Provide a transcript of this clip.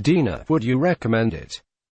Dina, would you recommend it?